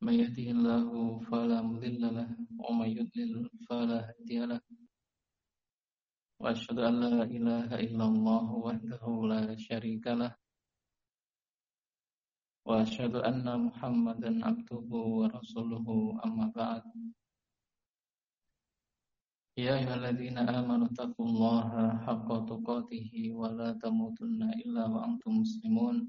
may yahdihillahu fala mudilla lahu wa may yudlil wa asyhadu an la ilaha illallah wahdahu la syarika wa asyhadu muhammadan abduhu wa rasuluhu amma ya ayyuhalladzina amanu taqullaha haqqa tuqatih illa wa antum muslimun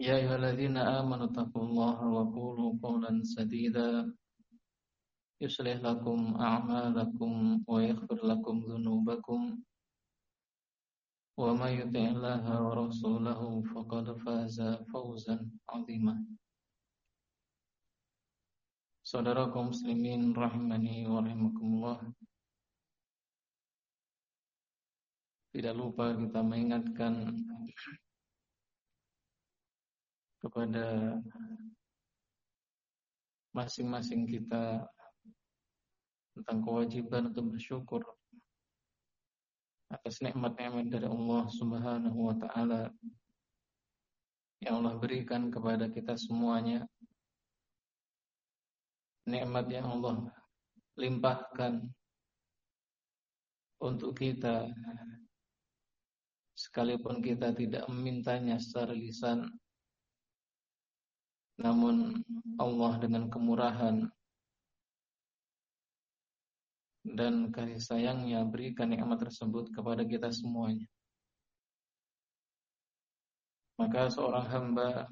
يا أيها الذين آمنوا اتقوا الله وقولوا قولا سديدا يصلح لكم أعمالكم ويغفر لكم ذنوبكم ومن يطع الله ورسوله فقد فاز فوزا عظيما Saudara kaum muslimin rahimani wa rahimakumullah Tidak lupa kita mengingatkan kepada masing-masing kita tentang kewajiban untuk bersyukur atas nikmat-nikmat dari Allah Subhanahu wa taala yang Allah berikan kepada kita semuanya. Nikmat yang Allah limpahkan untuk kita sekalipun kita tidak memintanya secara lisan namun Allah dengan kemurahan dan kasih sayangnya berikan nikmat tersebut kepada kita semuanya. Maka seorang hamba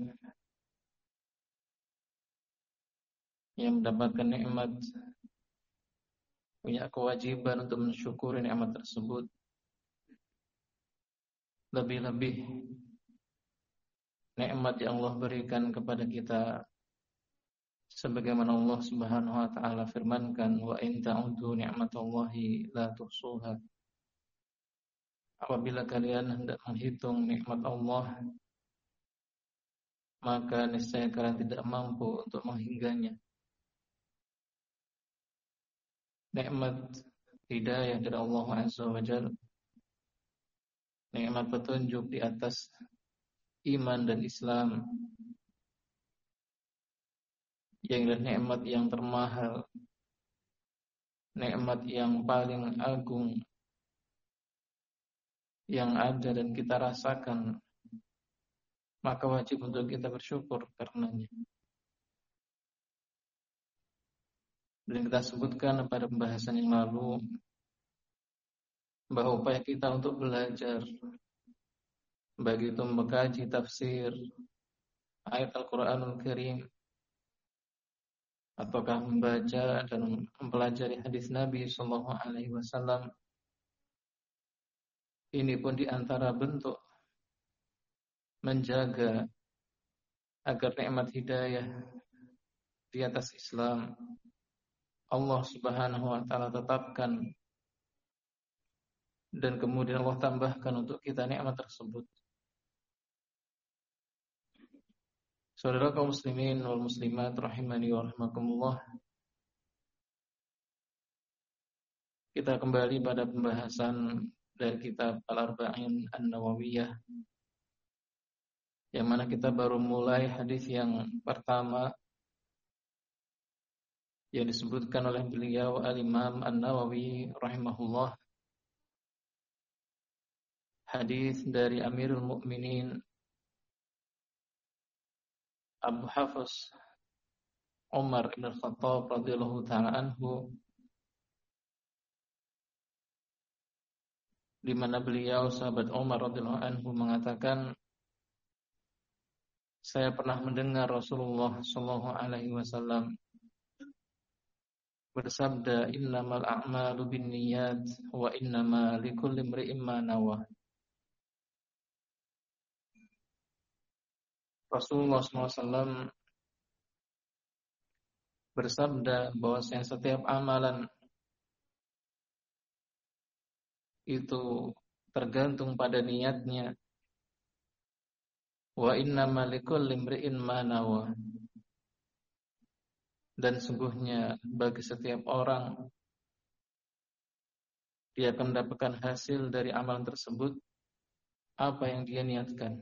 yang mendapatkan nikmat punya kewajiban untuk mensyukuri nikmat tersebut. Lebih-lebih nikmat yang Allah berikan kepada kita sebagaimana Allah Subhanahu wa taala firmankan wa in ta'udu ni'matallahi la tuhsuha. Apabila kalian hendak menghitung nikmat Allah maka niscaya kalian tidak mampu untuk menghingganya. Nikmat hidayah dari Allah Azza wa Jalla. Nikmat petunjuk di atas iman dan Islam. Yang nikmat yang termahal, nikmat yang paling agung. Yang ada dan kita rasakan, maka wajib untuk kita bersyukur karenanya. Dan kita sebutkan pada pembahasan yang lalu bahwa upaya kita untuk belajar bagi itu mengkaji tafsir ayat Al-Quranul Karim. Ataukah membaca dan mempelajari hadis Nabi Shallallahu Alaihi Wasallam. Ini pun di antara bentuk menjaga agar nikmat hidayah di atas Islam. Allah Subhanahu wa taala tetapkan dan kemudian Allah tambahkan untuk kita nikmat tersebut. Saudara kaum muslimin wal muslimat rahimani wa rahimakumullah. Kita kembali pada pembahasan dari kitab Al-Arba'in An-Nawawiyah yang mana kita baru mulai hadis yang pertama yang disebutkan oleh beliau Al-Imam An-Nawawi rahimahullah hadis dari Amirul Mukminin Abu Hafiz Umar bin Khattab radhiyallahu taala anhu di mana beliau sahabat Umar radhiyallahu anhu mengatakan saya pernah mendengar Rasulullah Shallallahu Alaihi Wasallam bersabda innamal a'malu binniyat wa innama likulli imri'in ma nawa Rasulullah SAW bersabda bahwasanya setiap amalan itu tergantung pada niatnya wa innama likulli imri'in ma nawa dan sungguhnya bagi setiap orang dia akan mendapatkan hasil dari amalan tersebut apa yang dia niatkan.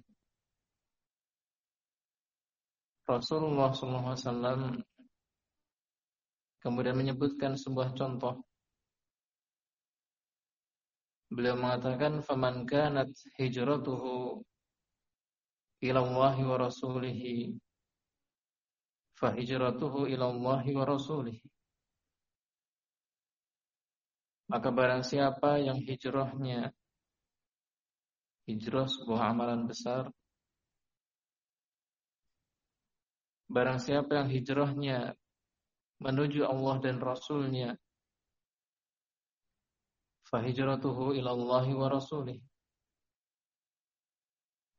Rasulullah SAW kemudian menyebutkan sebuah contoh. Beliau mengatakan, "Faman kanat hijratuhu ila Allah wa rasulihi fahijratuhu ila Allah wa rasulih. Maka barang siapa yang hijrahnya hijrah sebuah amalan besar Barang siapa yang hijrahnya menuju Allah dan Rasulnya fahijratuhu ila Allah wa rasulih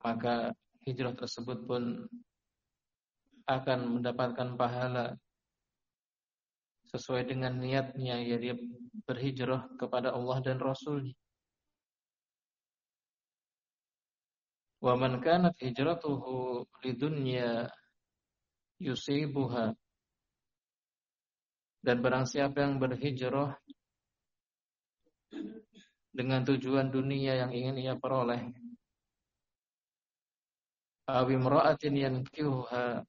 maka hijrah tersebut pun akan mendapatkan pahala sesuai dengan niatnya ya dia berhijrah kepada Allah dan Rasulnya. Wa man kanat hijratuhu lidunya yusibuha dan barang siapa yang berhijrah dengan tujuan dunia yang ingin ia peroleh awimra'atin yankihuha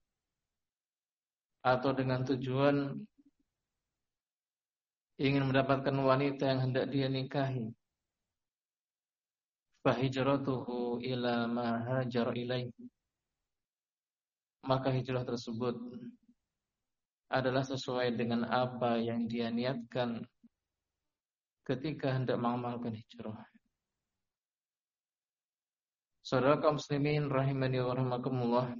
atau dengan tujuan ingin mendapatkan wanita yang hendak dia nikahi. Fahijratuhu ila ma hajar ilaih. Maka hijrah tersebut adalah sesuai dengan apa yang dia niatkan ketika hendak mengamalkan hijrah. Saudara kaum muslimin rahimani wa rahimakumullah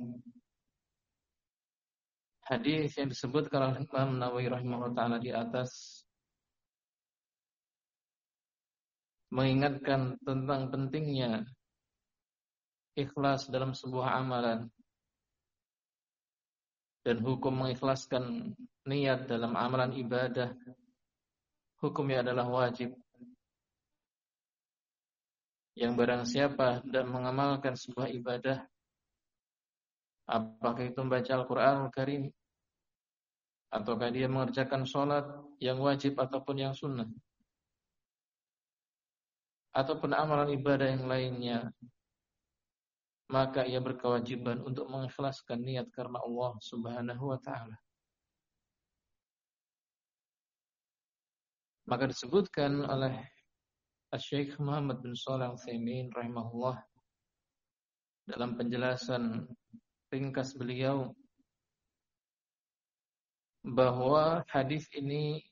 hadis yang disebutkan oleh Imam Nawawi rahimahullah taala di atas mengingatkan tentang pentingnya ikhlas dalam sebuah amalan dan hukum mengikhlaskan niat dalam amalan ibadah hukumnya adalah wajib. Yang barang siapa dan mengamalkan sebuah ibadah Apakah itu membaca Al-Quran Al-Karim Ataukah dia mengerjakan sholat yang wajib ataupun yang sunnah Ataupun amalan ibadah yang lainnya Maka ia berkewajiban untuk mengikhlaskan niat karena Allah subhanahu wa ta'ala. Maka disebutkan oleh Syekh Muhammad bin Shalih Al-Utsaimin rahimahullah dalam penjelasan ringkas beliau bahwa hadis ini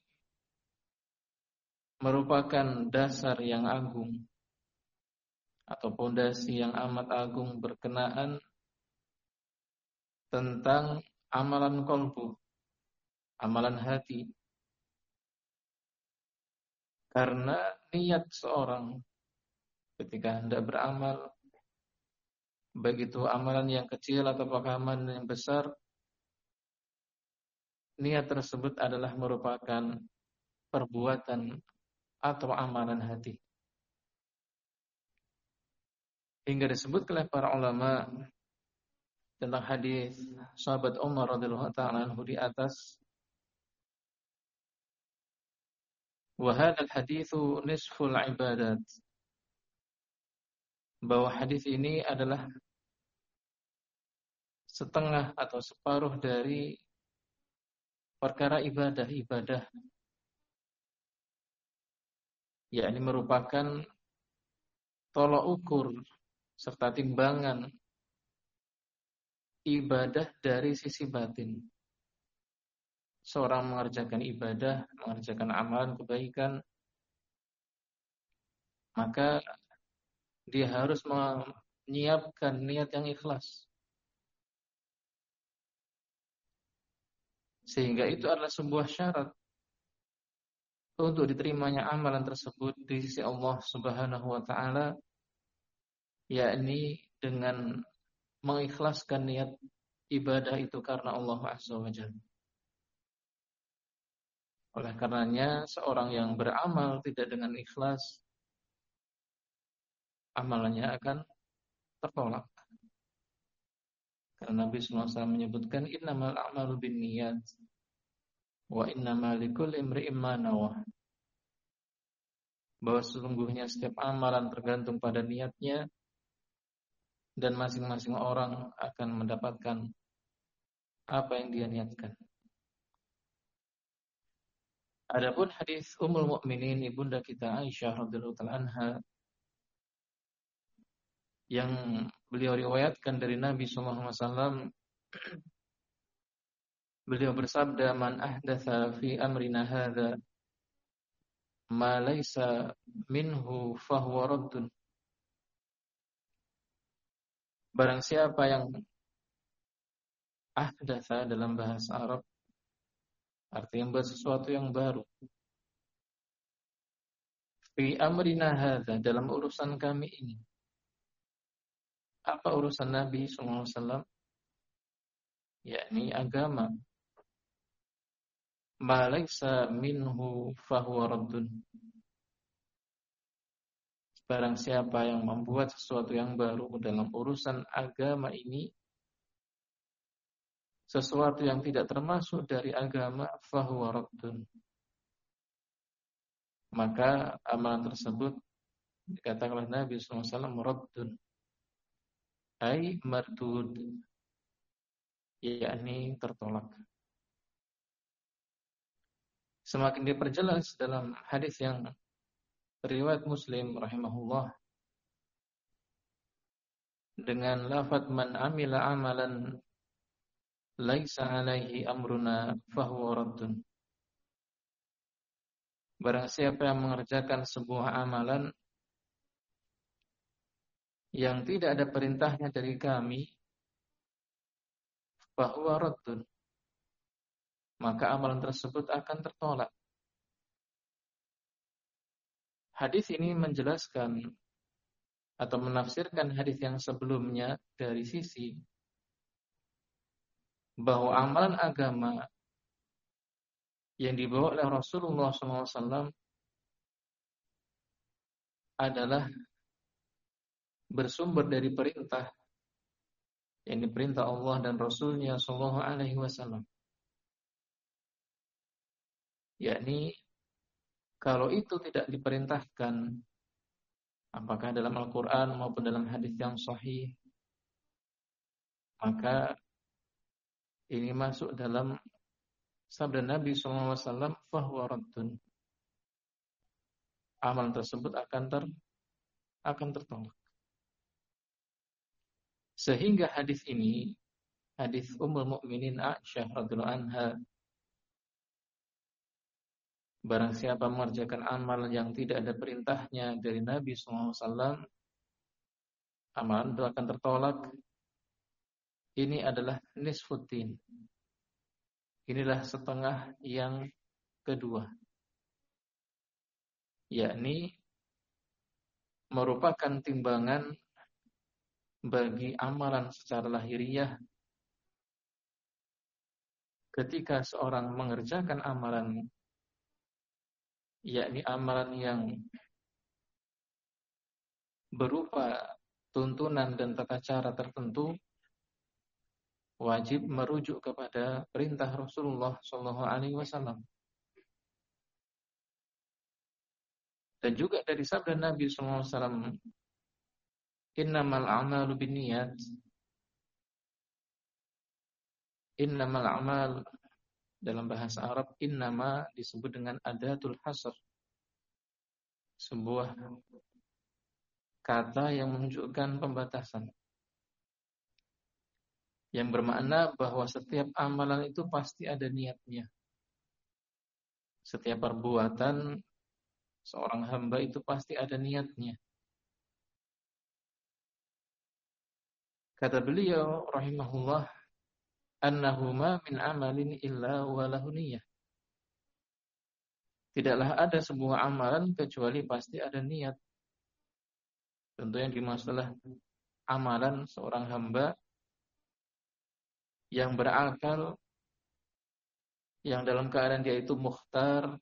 merupakan dasar yang agung atau pondasi yang amat agung berkenaan tentang amalan kolbu, amalan hati. Karena niat seorang ketika hendak beramal baik itu amalan yang kecil atau amalan yang besar, niat tersebut adalah merupakan perbuatan atau amalan hati. Hingga disebut oleh para ulama tentang hadis sahabat Umar radhiyallahu taala anhu di atas. Wa hadzal haditsu nisful ibadat. Bahwa hadis ini adalah setengah atau separuh dari perkara ibadah-ibadah. Yakni merupakan tolok ukur serta timbangan ibadah dari sisi batin. Seorang mengerjakan ibadah, mengerjakan amalan kebaikan, maka dia harus menyiapkan niat yang ikhlas. Sehingga itu adalah sebuah syarat untuk diterimanya amalan tersebut di sisi Allah Subhanahu wa taala yakni dengan mengikhlaskan niat ibadah itu karena Allah Azza wa Jalla. Oleh karenanya seorang yang beramal tidak dengan ikhlas amalannya akan tertolak. Karena Nabi SAW menyebutkan innamal a'malu binniyat wa innamal likulli imri'in ma. Bahwa sesungguhnya setiap amalan tergantung pada niatnya dan masing-masing orang akan mendapatkan apa yang dia niatkan. Adapun hadis Ummul Mukminin ibunda kita Aisyah radhiyallahu anha yang beliau riwayatkan dari Nabi sallallahu alaihi wasallam beliau bersabda man ahdatha fi amrina hadza ma laysa minhu fahuwa raddun Barang siapa yang ahdatha dalam bahasa Arab Artinya buat sesuatu yang baru. Fi amrina hadza dalam urusan kami ini. Apa urusan Nabi SAW? Yakni agama. Malaysa minhu fahuwa raddun. Barang siapa yang membuat sesuatu yang baru dalam urusan agama ini, sesuatu yang tidak termasuk dari agama fahuwa raddun. Maka amalan tersebut dikatakan oleh Nabi SAW raddun. Ay mardud. yakni tertolak. Semakin diperjelas dalam hadis yang riwayat Muslim rahimahullah dengan lafaz man amila amalan laisa alaihi amruna fahuwa raddun. Barang siapa yang mengerjakan sebuah amalan yang tidak ada perintahnya dari kami, fahuwa raddun. Maka amalan tersebut akan tertolak. Hadis ini menjelaskan atau menafsirkan hadis yang sebelumnya dari sisi bahwa amalan agama yang dibawa oleh Rasulullah SAW adalah bersumber dari perintah yang diperintah Allah dan Rasulnya Shallallahu. Yakni kalau itu tidak diperintahkan, apakah dalam Al-Quran maupun dalam hadis yang sahih, maka ini masuk dalam sabda Nabi SAW fahuwa raddun. Amal tersebut akan ter akan tertolak. Sehingga hadis ini hadis Ummul Mukminin Aisyah radhiyallahu anha Barang siapa mengerjakan amal yang tidak ada perintahnya dari Nabi SAW, amalan itu akan tertolak ini adalah nisfuddin. Inilah setengah yang kedua. Yakni merupakan timbangan bagi amalan secara lahiriah ketika seorang mengerjakan amalan yakni amalan yang berupa tuntunan dan tata cara tertentu wajib merujuk kepada perintah Rasulullah Shallallahu Alaihi Wasallam. Dan juga dari sabda Nabi Sallallahu Alaihi Wasallam, Innamal a'malu binniyat. Innamal a'mal dalam bahasa Arab innama disebut dengan adatul hasr. Sebuah kata yang menunjukkan pembatasan yang bermakna bahwa setiap amalan itu pasti ada niatnya. Setiap perbuatan seorang hamba itu pasti ada niatnya. Kata beliau rahimahullah annahuma min amalin illa walahu niyah. Tidaklah ada sebuah amalan kecuali pasti ada niat. Tentu yang dimaksudlah amalan seorang hamba yang berakal yang dalam keadaan dia itu mukhtar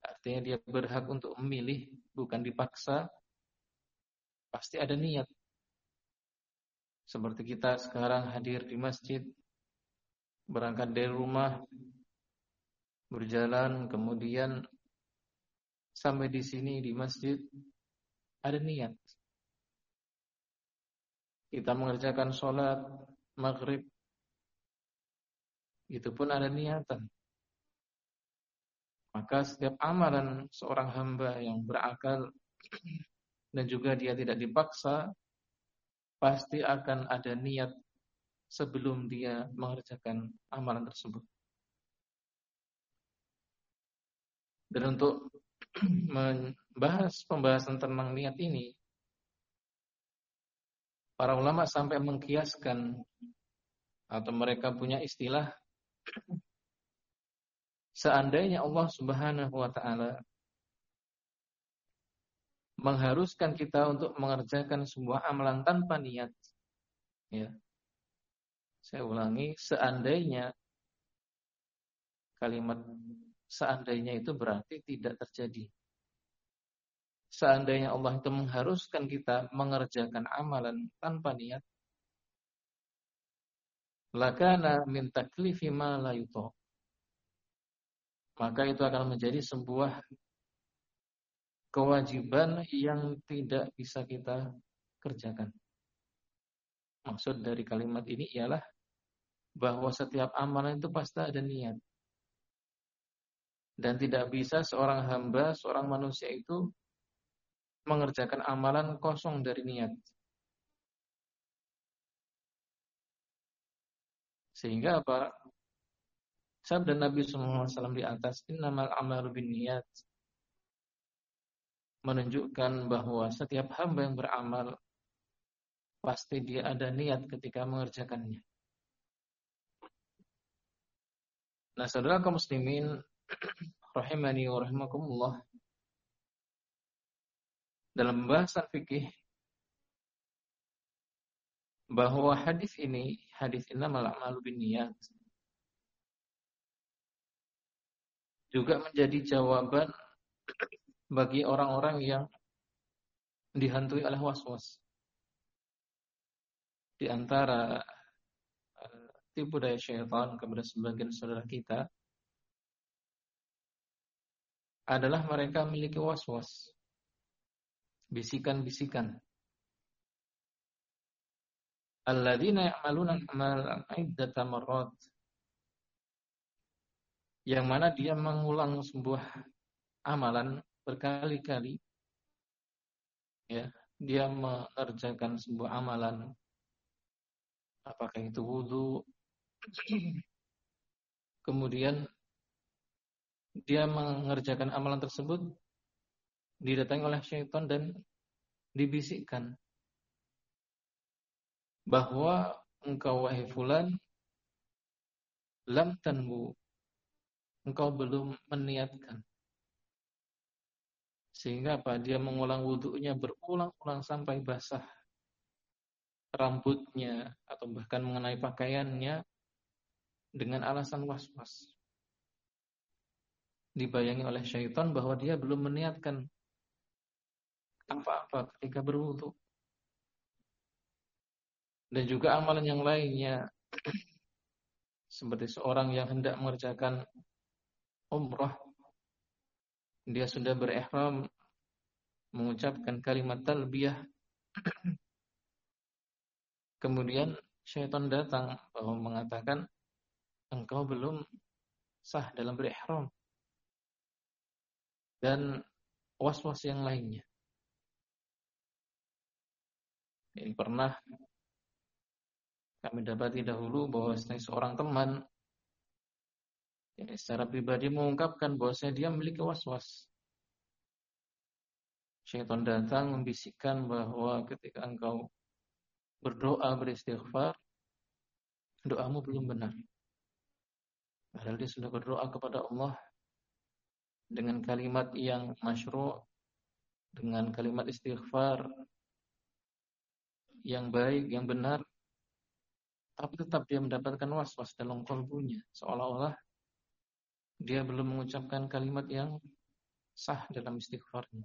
artinya dia berhak untuk memilih bukan dipaksa pasti ada niat seperti kita sekarang hadir di masjid berangkat dari rumah berjalan kemudian sampai di sini di masjid ada niat. Kita mengerjakan sholat maghrib itu pun ada niatan. Maka setiap amalan seorang hamba yang berakal dan juga dia tidak dipaksa pasti akan ada niat sebelum dia mengerjakan amalan tersebut. Dan untuk membahas pembahasan tentang niat ini, para ulama sampai mengkiaskan atau mereka punya istilah seandainya Allah Subhanahu wa taala mengharuskan kita untuk mengerjakan sebuah amalan tanpa niat. Ya. Saya ulangi seandainya kalimat seandainya itu berarti tidak terjadi. Seandainya Allah itu mengharuskan kita mengerjakan amalan tanpa niat, lakana min taklifi ma la Maka itu akan menjadi sebuah kewajiban yang tidak bisa kita kerjakan. Maksud dari kalimat ini ialah bahwa setiap amalan itu pasti ada niat. Dan tidak bisa seorang hamba, seorang manusia itu mengerjakan amalan kosong dari niat. Sehingga apa? Sabda Nabi SAW di atas, Innamal amalu bin niat. Menunjukkan bahwa setiap hamba yang beramal, pasti dia ada niat ketika mengerjakannya. Nah, saudara kaum muslimin rahimani wa rahimakumullah dalam bahasan fikih bahwa hadis ini hadis innamal a'malu binniyat juga menjadi jawaban bagi orang-orang yang dihantui oleh was-was. Di antara uh, tipu daya syaitan kepada sebagian saudara kita adalah mereka memiliki was-was. Bisikan-bisikan. Alladzina ya'maluna amal iddata marrat. Yang mana dia mengulang sebuah amalan berkali-kali. Ya, dia mengerjakan sebuah amalan. Apakah itu wudhu kemudian dia mengerjakan amalan tersebut didatangi oleh syaitan dan dibisikkan. Bahwa engkau wahai fulan lam tanbu engkau belum meniatkan sehingga apa? Dia mengulang wudhunya berulang-ulang sampai basah rambutnya atau bahkan mengenai pakaiannya dengan alasan was-was. Dibayangi oleh syaitan bahwa dia belum meniatkan apa-apa ketika berwudu. Dan juga amalan yang lainnya. Seperti seorang yang hendak mengerjakan umrah dia sudah berihram mengucapkan kalimat talbiyah kemudian syaitan datang bahwa mengatakan engkau belum sah dalam berihram dan was-was yang lainnya. Ini pernah kami dapati dahulu bahwa seorang teman ya, secara pribadi mengungkapkan bahwa dia memiliki was-was. Syaitan datang membisikkan bahwa ketika engkau berdoa beristighfar, doamu belum benar. Padahal dia sudah berdoa kepada Allah dengan kalimat yang masyru' dengan kalimat istighfar yang baik, yang benar, tapi tetap dia mendapatkan was-was dalam kalbunya, seolah-olah dia belum mengucapkan kalimat yang sah dalam istighfarnya.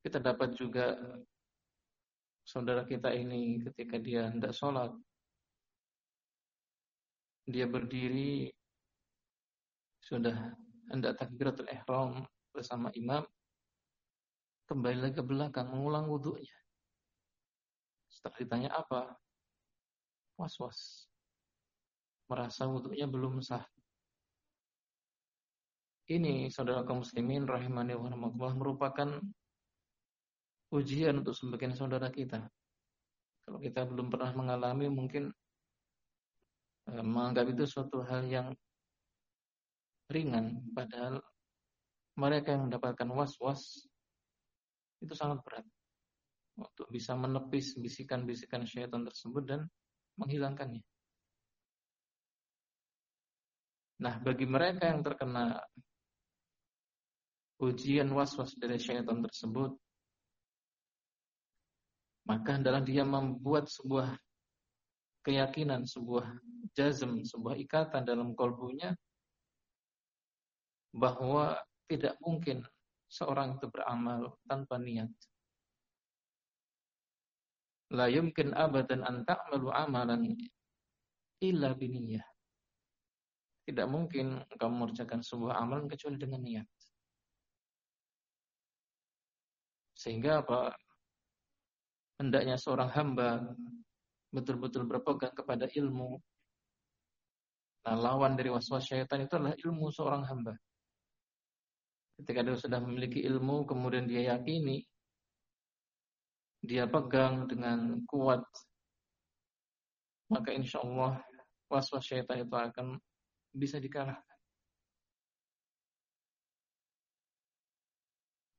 Kita dapat juga saudara kita ini ketika dia hendak sholat, dia berdiri sudah hendak takbiratul ihram bersama imam, kembali lagi ke belakang mengulang wudhunya. Setelah ditanya apa? Was-was. Merasa wudhunya belum sah. Ini saudara kaum muslimin rahimani wa rahmatullah merupakan ujian untuk sebagian saudara kita. Kalau kita belum pernah mengalami mungkin eh, menganggap itu suatu hal yang ringan padahal mereka yang mendapatkan was-was itu sangat berat untuk bisa menepis bisikan-bisikan syaitan tersebut dan menghilangkannya. Nah, bagi mereka yang terkena ujian was-was dari syaitan tersebut, maka adalah dia membuat sebuah keyakinan, sebuah jazm, sebuah ikatan dalam kolbunya bahwa tidak mungkin seorang itu beramal tanpa niat. La yumkin abadan an ta'malu amalan illa biniyah. Tidak mungkin kamu mengerjakan sebuah amalan kecuali dengan niat. Sehingga apa? Hendaknya seorang hamba betul-betul berpegang kepada ilmu. Nah, lawan dari waswas syaitan itu adalah ilmu seorang hamba. Ketika dia sudah memiliki ilmu, kemudian dia yakini dia pegang dengan kuat, maka insya Allah was-was syaitan itu akan bisa dikalahkan.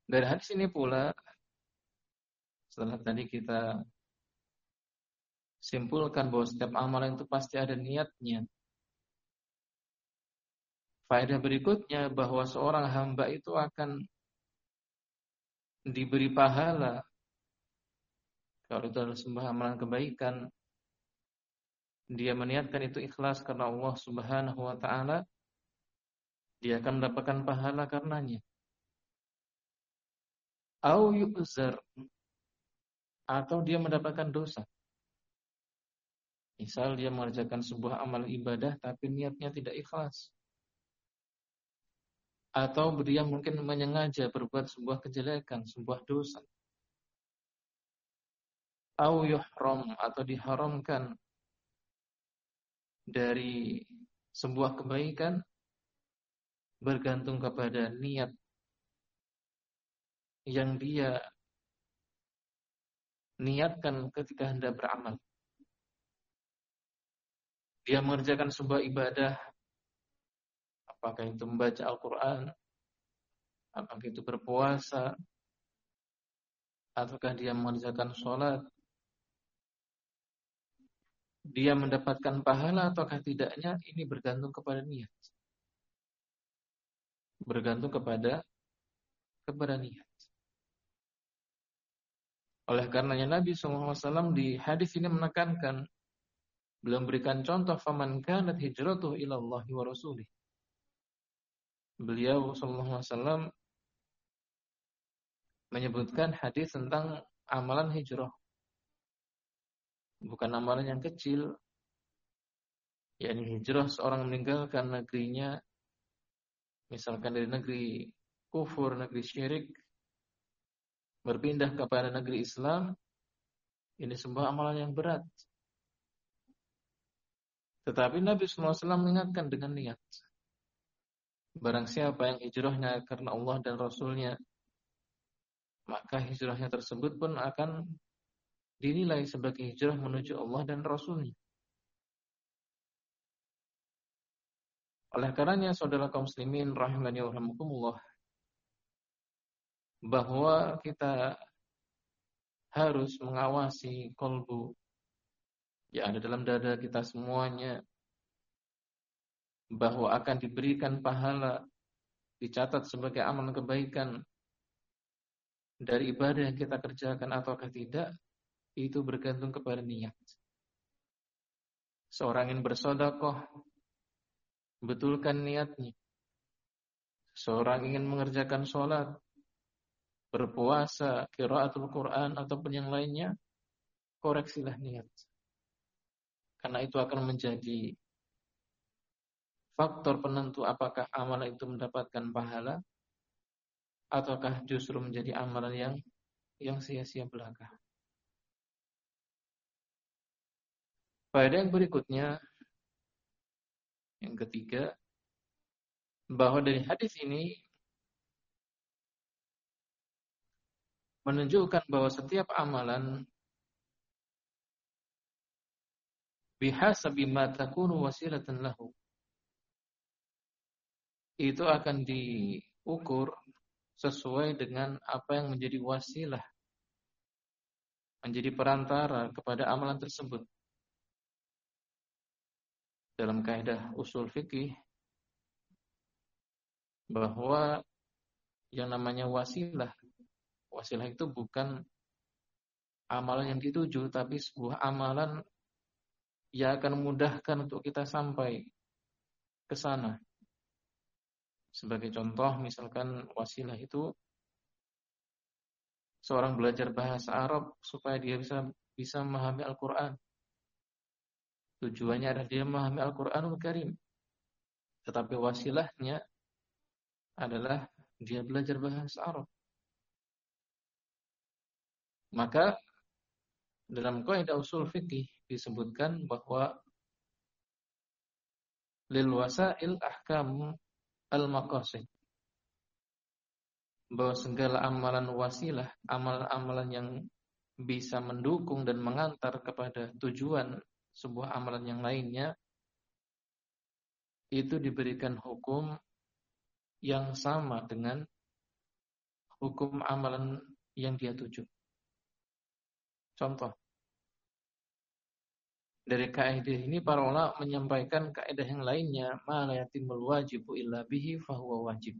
Dari hadis ini pula, setelah tadi kita simpulkan bahwa setiap amalan itu pasti ada niatnya. Faedah berikutnya bahwa seorang hamba itu akan diberi pahala kalau itu adalah sebuah amalan kebaikan, dia meniatkan itu ikhlas karena Allah Subhanahu wa taala, dia akan mendapatkan pahala karenanya. Au yuzar atau dia mendapatkan dosa. Misal dia mengerjakan sebuah amal ibadah tapi niatnya tidak ikhlas. Atau dia mungkin menyengaja berbuat sebuah kejelekan, sebuah dosa au atau diharamkan dari sebuah kebaikan bergantung kepada niat yang dia niatkan ketika hendak beramal. Dia mengerjakan sebuah ibadah, apakah itu membaca Al-Quran, apakah itu berpuasa, ataukah dia mengerjakan sholat, dia mendapatkan pahala ataukah tidaknya ini bergantung kepada niat. Bergantung kepada kepada niat. Oleh karenanya Nabi SAW di hadis ini menekankan belum berikan contoh faman kanat hijratuhu ila Allah wa rasulih. Beliau SAW menyebutkan hadis tentang amalan hijrah bukan amalan yang kecil. Yakni hijrah seorang meninggalkan negerinya misalkan dari negeri kufur, negeri syirik berpindah kepada negeri Islam ini sebuah amalan yang berat. Tetapi Nabi SAW mengingatkan dengan niat. Barang siapa yang hijrahnya karena Allah dan Rasulnya maka hijrahnya tersebut pun akan dinilai sebagai hijrah menuju Allah dan Rasulnya. Oleh karenanya saudara kaum muslimin rahimani wa bahwa kita harus mengawasi kolbu yang ada dalam dada kita semuanya bahwa akan diberikan pahala dicatat sebagai amalan kebaikan dari ibadah yang kita kerjakan ataukah tidak itu bergantung kepada niat. Seorang yang bersodakoh betulkan niatnya. Seorang ingin mengerjakan sholat, berpuasa, kiraatul Quran ataupun yang lainnya, koreksilah niat. Karena itu akan menjadi faktor penentu apakah amalan itu mendapatkan pahala ataukah justru menjadi amalan yang yang sia-sia belaka. Pada yang berikutnya yang ketiga bahwa dari hadis ini menunjukkan bahwa setiap amalan bihasabi ma takunu wasilatan lahu. Itu akan diukur sesuai dengan apa yang menjadi wasilah menjadi perantara kepada amalan tersebut. Dalam kaidah usul fikih bahwa yang namanya wasilah wasilah itu bukan amalan yang dituju tapi sebuah amalan ia akan memudahkan untuk kita sampai ke sana. Sebagai contoh, misalkan wasilah itu seorang belajar bahasa Arab supaya dia bisa bisa memahami Al-Qur'an. Tujuannya adalah dia memahami Al-Qur'anul Karim. Tetapi wasilahnya adalah dia belajar bahasa Arab. Maka dalam kaidah usul fikih disebutkan bahwa lil wasail ahkam al maqasid bahwa segala amalan wasilah, amalan-amalan yang bisa mendukung dan mengantar kepada tujuan sebuah amalan yang lainnya itu diberikan hukum yang sama dengan hukum amalan yang dia tuju. Contoh, dari kaidah ini para ulama menyampaikan kaidah yang lainnya, ma wajibu illa bihi fahuwa wajib.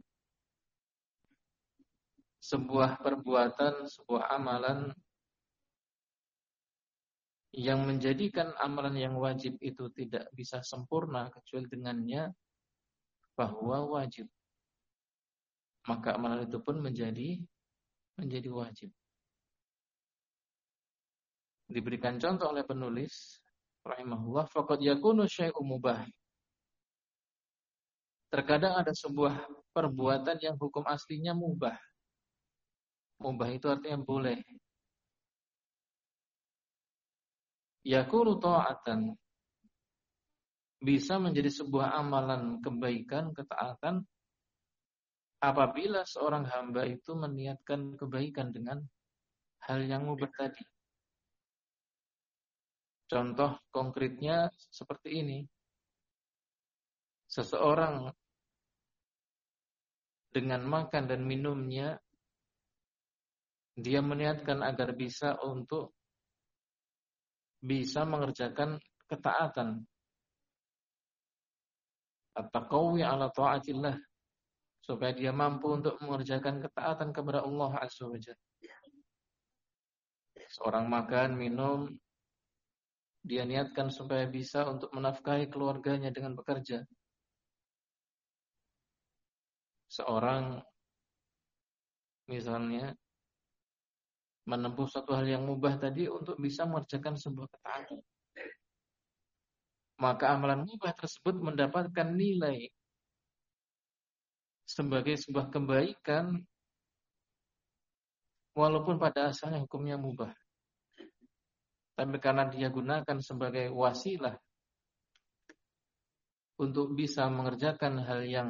Sebuah perbuatan, sebuah amalan yang menjadikan amalan yang wajib itu tidak bisa sempurna kecuali dengannya bahwa wajib. Maka amalan itu pun menjadi menjadi wajib. Diberikan contoh oleh penulis rahimahullah faqad yakunu syai'un mubah. Terkadang ada sebuah perbuatan yang hukum aslinya mubah. Mubah itu artinya boleh. Yakunu ta'atan bisa menjadi sebuah amalan kebaikan, ketaatan apabila seorang hamba itu meniatkan kebaikan dengan hal yang mubah tadi. Contoh konkretnya seperti ini. Seseorang dengan makan dan minumnya dia meniatkan agar bisa untuk bisa mengerjakan ketaatan. At-taqawi ala ta'atillah. Supaya dia mampu untuk mengerjakan ketaatan kepada Allah Azza wa Seorang makan, minum, dia niatkan supaya bisa untuk menafkahi keluarganya dengan bekerja. Seorang misalnya menempuh satu hal yang mubah tadi untuk bisa mengerjakan sebuah ketaatan. Maka amalan mubah tersebut mendapatkan nilai sebagai sebuah kebaikan walaupun pada asalnya hukumnya mubah. Tapi karena dia gunakan sebagai wasilah untuk bisa mengerjakan hal yang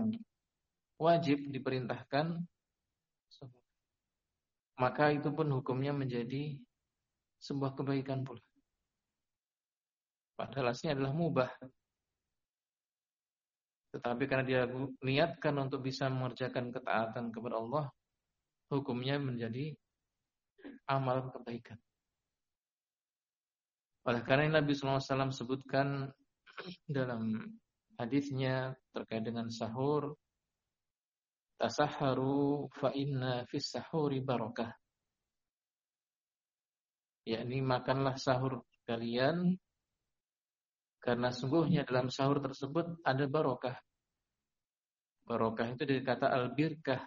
wajib diperintahkan, maka itu pun hukumnya menjadi sebuah kebaikan pula. Padahal aslinya adalah mubah. Tetapi karena dia niatkan untuk bisa mengerjakan ketaatan kepada Allah, hukumnya menjadi amalan kebaikan. Oleh karena Nabi SAW sebutkan dalam hadisnya terkait dengan sahur, tasaharu fa inna fis sahuri barakah. Yakni makanlah sahur kalian karena sungguhnya dalam sahur tersebut ada barokah. Barokah itu dari kata al-birkah.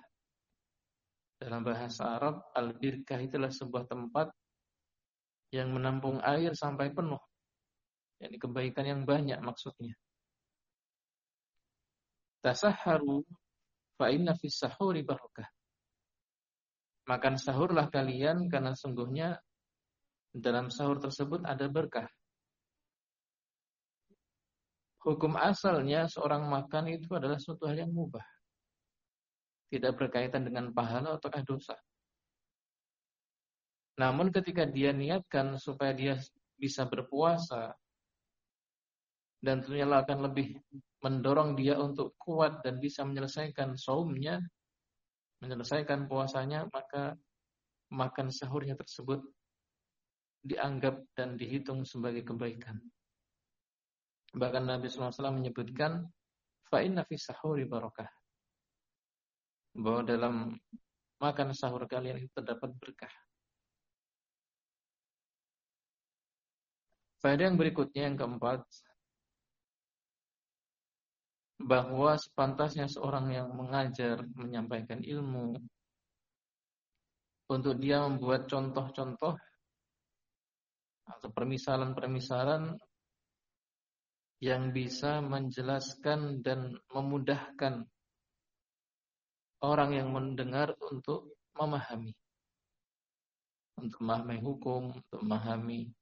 Dalam bahasa Arab, al-birkah itulah sebuah tempat yang menampung air sampai penuh. Ini kebaikan yang banyak maksudnya. Tasaharu fa inna sahuri barakah. Makan sahurlah kalian karena sungguhnya dalam sahur tersebut ada berkah. Hukum asalnya seorang makan itu adalah suatu hal yang mubah. Tidak berkaitan dengan pahala atau dosa. Namun ketika dia niatkan supaya dia bisa berpuasa dan tentunya akan lebih mendorong dia untuk kuat dan bisa menyelesaikan saumnya, menyelesaikan puasanya, maka makan sahurnya tersebut dianggap dan dihitung sebagai kebaikan. Bahkan Nabi SAW menyebutkan, fa'inna fi sahuri barakah. Bahwa dalam makan sahur kalian itu terdapat berkah. Faedah yang berikutnya yang keempat bahwa sepantasnya seorang yang mengajar, menyampaikan ilmu untuk dia membuat contoh-contoh atau permisalan-permisalan yang bisa menjelaskan dan memudahkan orang yang mendengar untuk memahami untuk memahami hukum, untuk memahami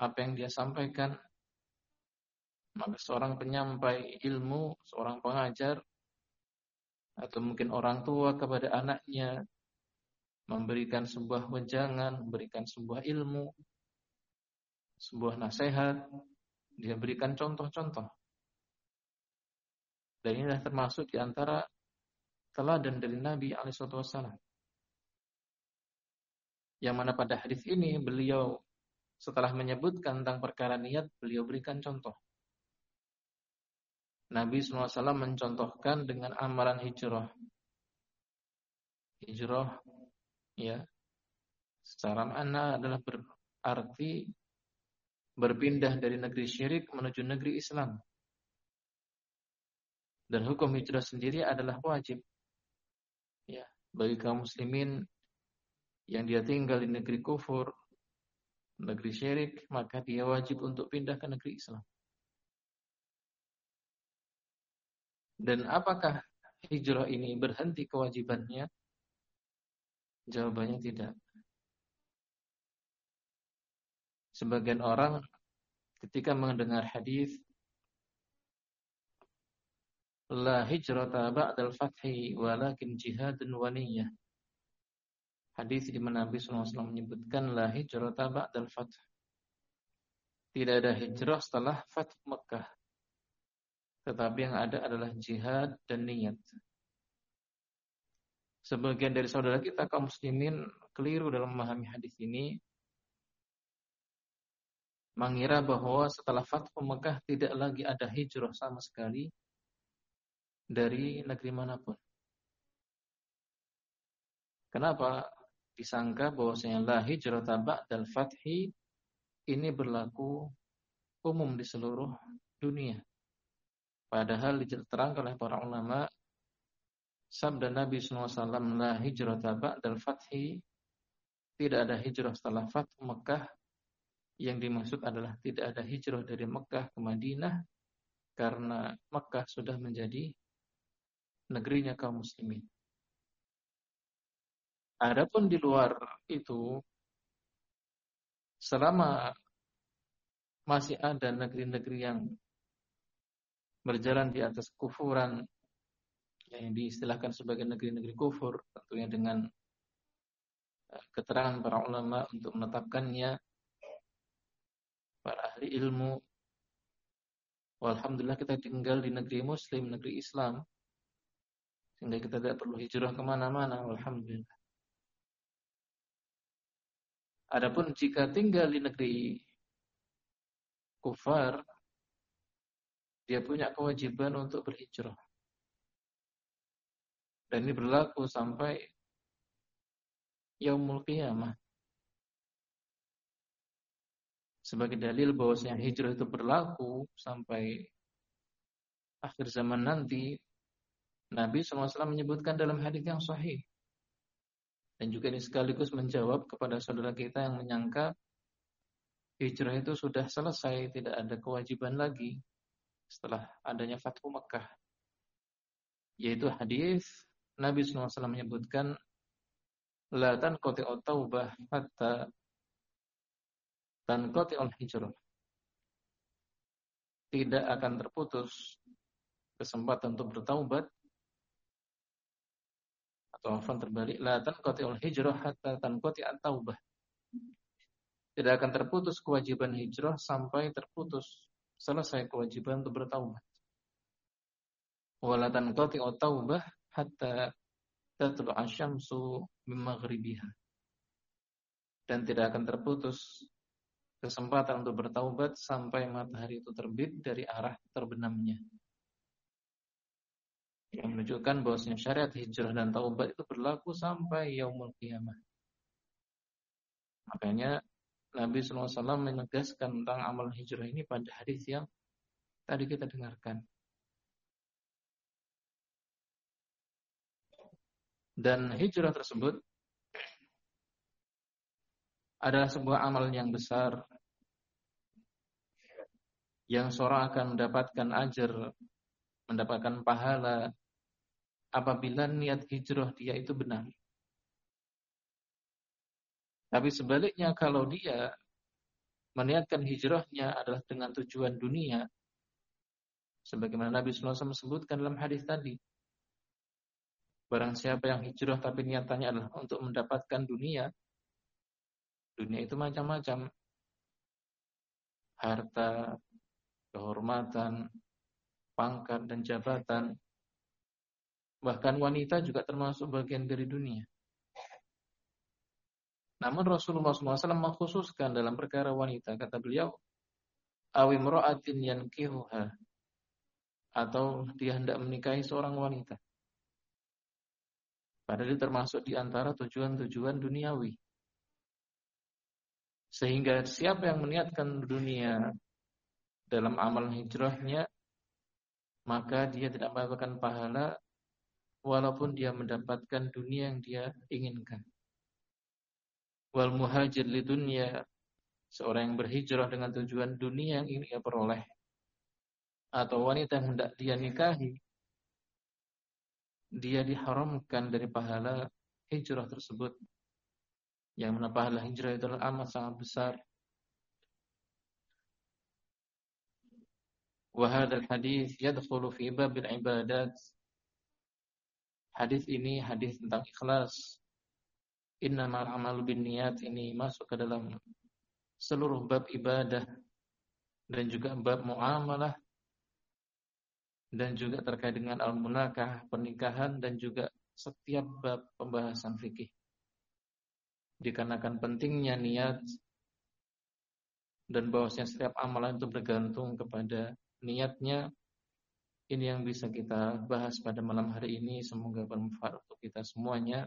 apa yang dia sampaikan. Maka seorang penyampai ilmu, seorang pengajar, atau mungkin orang tua kepada anaknya, memberikan sebuah wejangan, memberikan sebuah ilmu, sebuah nasihat, dia berikan contoh-contoh. Dan inilah termasuk di antara teladan dari Nabi Alaihissalam. Yang mana pada hadis ini beliau setelah menyebutkan tentang perkara niat, beliau berikan contoh. Nabi SAW mencontohkan dengan amalan hijrah. Hijrah, ya, secara mana adalah berarti berpindah dari negeri syirik menuju negeri Islam. Dan hukum hijrah sendiri adalah wajib. Ya, bagi kaum muslimin yang dia tinggal di negeri kufur, negeri syirik, maka dia wajib untuk pindah ke negeri Islam. Dan apakah hijrah ini berhenti kewajibannya? Jawabannya tidak. Sebagian orang ketika mendengar hadis La hijrata ba'dal fathi walakin jihadun wa niyyah Hadis di mana Nabi SAW menyebutkan la hijrata ba'dal fath. Tidak ada hijrah setelah fath Mekah. Tetapi yang ada adalah jihad dan niat. Sebagian dari saudara kita kaum muslimin keliru dalam memahami hadis ini. Mengira bahwa setelah Fathu Mekah tidak lagi ada hijrah sama sekali dari negeri mana pun. Kenapa? disangka bahwasanya la hijrata ba'dal fathi ini berlaku umum di seluruh dunia. Padahal diterangkan oleh para ulama sabda Nabi SAW la hijrata ba'dal fathi tidak ada hijrah setelah Fathu Mekah yang dimaksud adalah tidak ada hijrah dari Mekah ke Madinah karena Mekah sudah menjadi negerinya kaum muslimin. Adapun di luar itu selama masih ada negeri-negeri yang berjalan di atas kufuran yang diistilahkan sebagai negeri-negeri kufur tentunya dengan eh, keterangan para ulama untuk menetapkannya para ahli ilmu. Alhamdulillah kita tinggal di negeri muslim, negeri Islam sehingga kita tidak perlu hijrah ke mana-mana. Alhamdulillah Adapun jika tinggal di negeri kufar dia punya kewajiban untuk berhijrah. Dan ini berlaku sampai yaumul qiyamah. Sebagai dalil bahwasanya hijrah itu berlaku sampai akhir zaman nanti, Nabi SAW menyebutkan dalam hadis yang sahih. Dan juga ini sekaligus menjawab kepada saudara kita yang menyangka hijrah itu sudah selesai, tidak ada kewajiban lagi setelah adanya Fathu Mekah. Yaitu hadis Nabi SAW menyebutkan la tanqati'u taubah hatta tanqati'ul hijrah. Tidak akan terputus kesempatan untuk bertaubat atau afan terbalik la tanqati'ul hijrah hatta tanqati'at taubah. Tidak akan terputus kewajiban hijrah sampai terputus selesai kewajiban untuk bertaubat. Wala tanqati'u taubah hatta tatlu'a syamsu min maghribiha. Dan tidak akan terputus kesempatan untuk bertaubat sampai matahari itu terbit dari arah terbenamnya. Yang menunjukkan bahwasanya syariat hijrah dan taubat itu berlaku sampai yaumul qiyamah. Makanya Nabi SAW menegaskan tentang amal hijrah ini pada hadis yang tadi kita dengarkan. Dan hijrah tersebut adalah sebuah amal yang besar yang seorang akan mendapatkan ajar, mendapatkan pahala apabila niat hijrah dia itu benar. Tapi sebaliknya kalau dia meniatkan hijrahnya adalah dengan tujuan dunia, sebagaimana Nabi SAW sebutkan dalam hadis tadi, Barang siapa yang hijrah tapi niatannya adalah untuk mendapatkan dunia. Dunia itu macam-macam. Harta, kehormatan, pangkat dan jabatan. Bahkan wanita juga termasuk bagian dari dunia. Namun Rasulullah SAW mengkhususkan dalam perkara wanita. Kata beliau, awimro'atin yankihuha. Atau dia hendak menikahi seorang wanita. Padahal itu termasuk di antara tujuan-tujuan duniawi. Sehingga siapa yang meniatkan dunia dalam amal hijrahnya, maka dia tidak mendapatkan pahala walaupun dia mendapatkan dunia yang dia inginkan. Wal muhajir li dunia, seorang yang berhijrah dengan tujuan dunia yang ingin ia peroleh, atau wanita yang hendak dia nikahi, dia diharamkan dari pahala hijrah tersebut. Yang mana pahala hijrah itu adalah amat sangat besar. Wahadal hadis yadkhulu fi babil ibadat. Hadis ini hadis tentang ikhlas. Innamal amalu bin niat ini masuk ke dalam seluruh bab ibadah dan juga bab muamalah dan juga terkait dengan al-munakah, pernikahan dan juga setiap bab pembahasan fikih. Dikarenakan pentingnya niat dan bahwasanya setiap amalan itu bergantung kepada niatnya, ini yang bisa kita bahas pada malam hari ini. Semoga bermanfaat untuk kita semuanya.